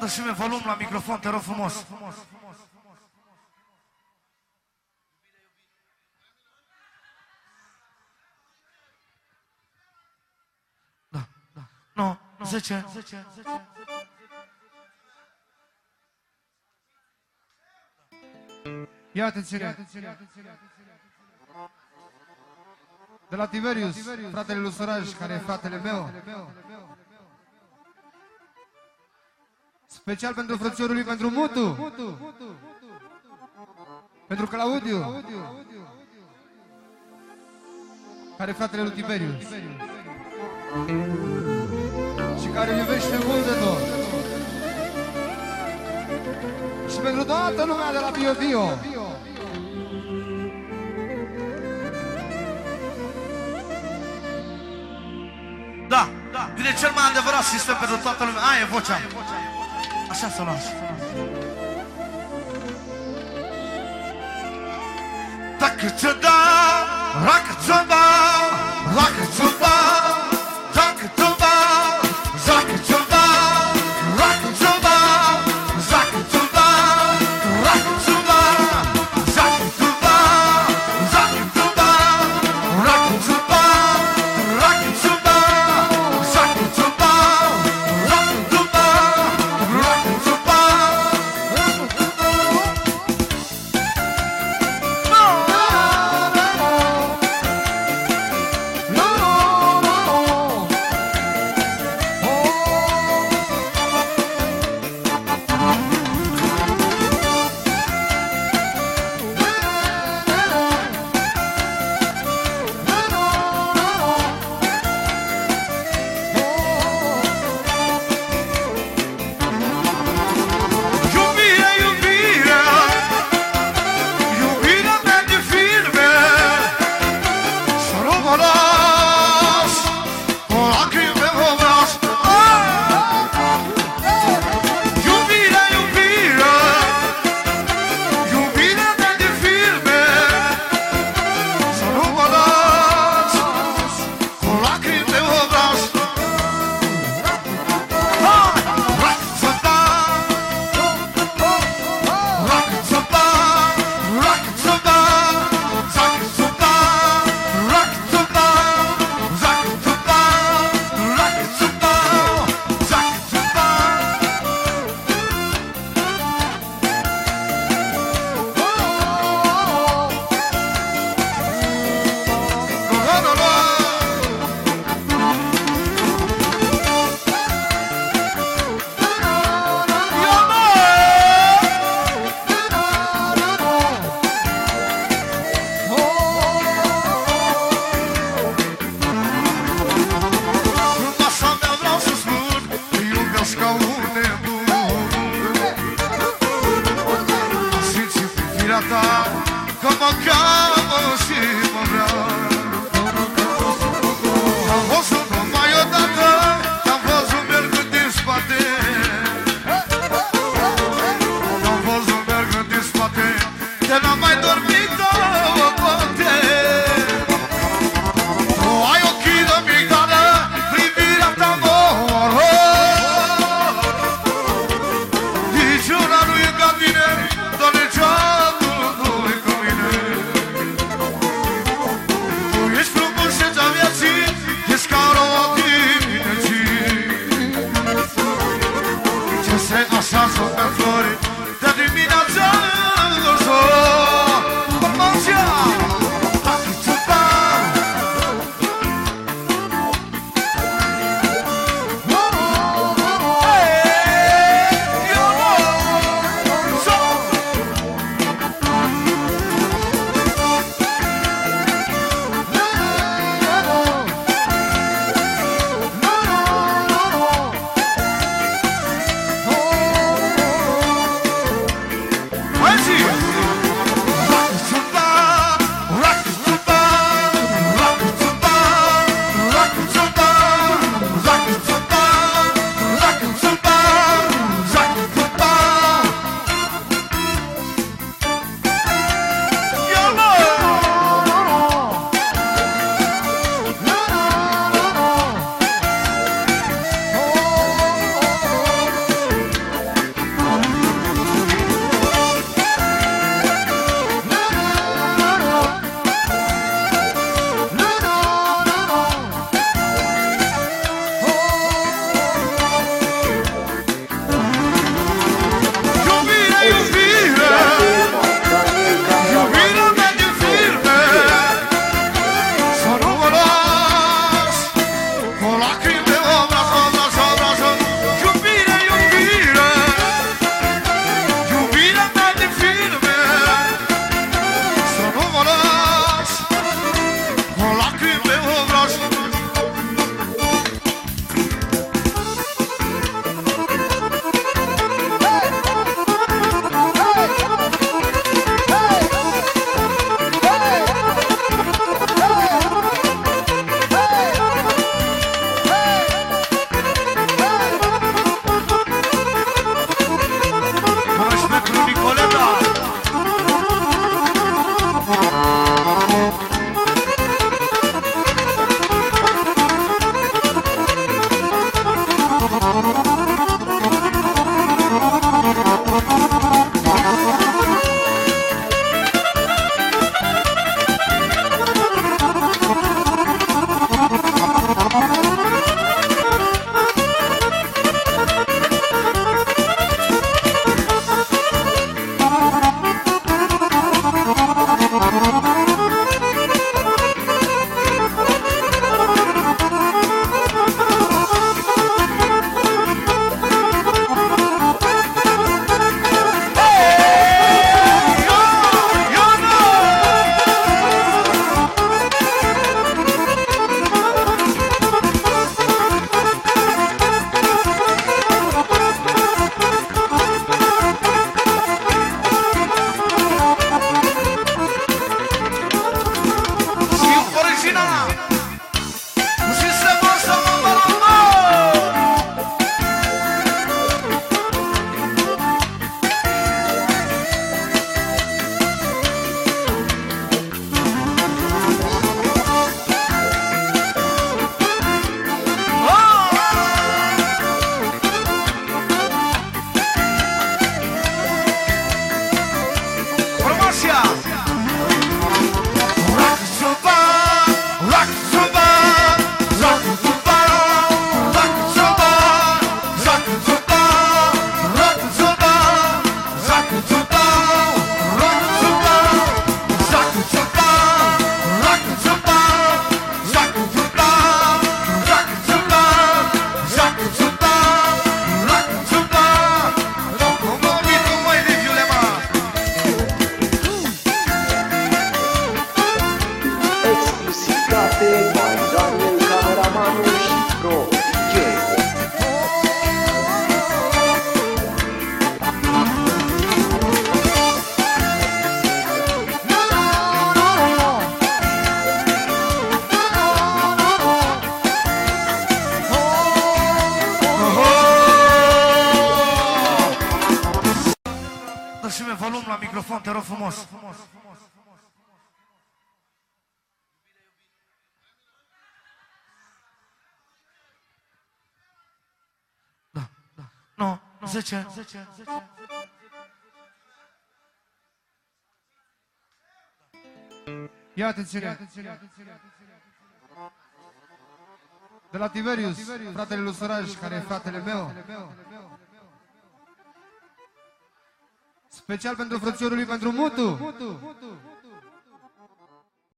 Dă și mie volum la microfon, te rog frumos. Da, da. Nu, no, 10, 10, 10. Iată atenție. De la Tiberius, fratele lui Suraj, care e fratele meu. Special pentru frățiorul pentru Mutu. Pentru Claudiu. Care fratele lui Tiberiu. Și care iubește mult de tot. Și pentru toată lumea de la Bio Bio. Da, da. Vine cel mai adevărat sistem pentru toată lumea. Aia e vocea. Aia e vocea. Așa să o las. Dacă ți-o da, racă se așa sunt flores. 知道了。La microfon, te rog frumos. Da, da. Nu, 10. 10. Ia atenție. De la Tiberius, fratele lui Suraj, care e fratele meu. Special pentru frățiorul lui, pentru Mutu.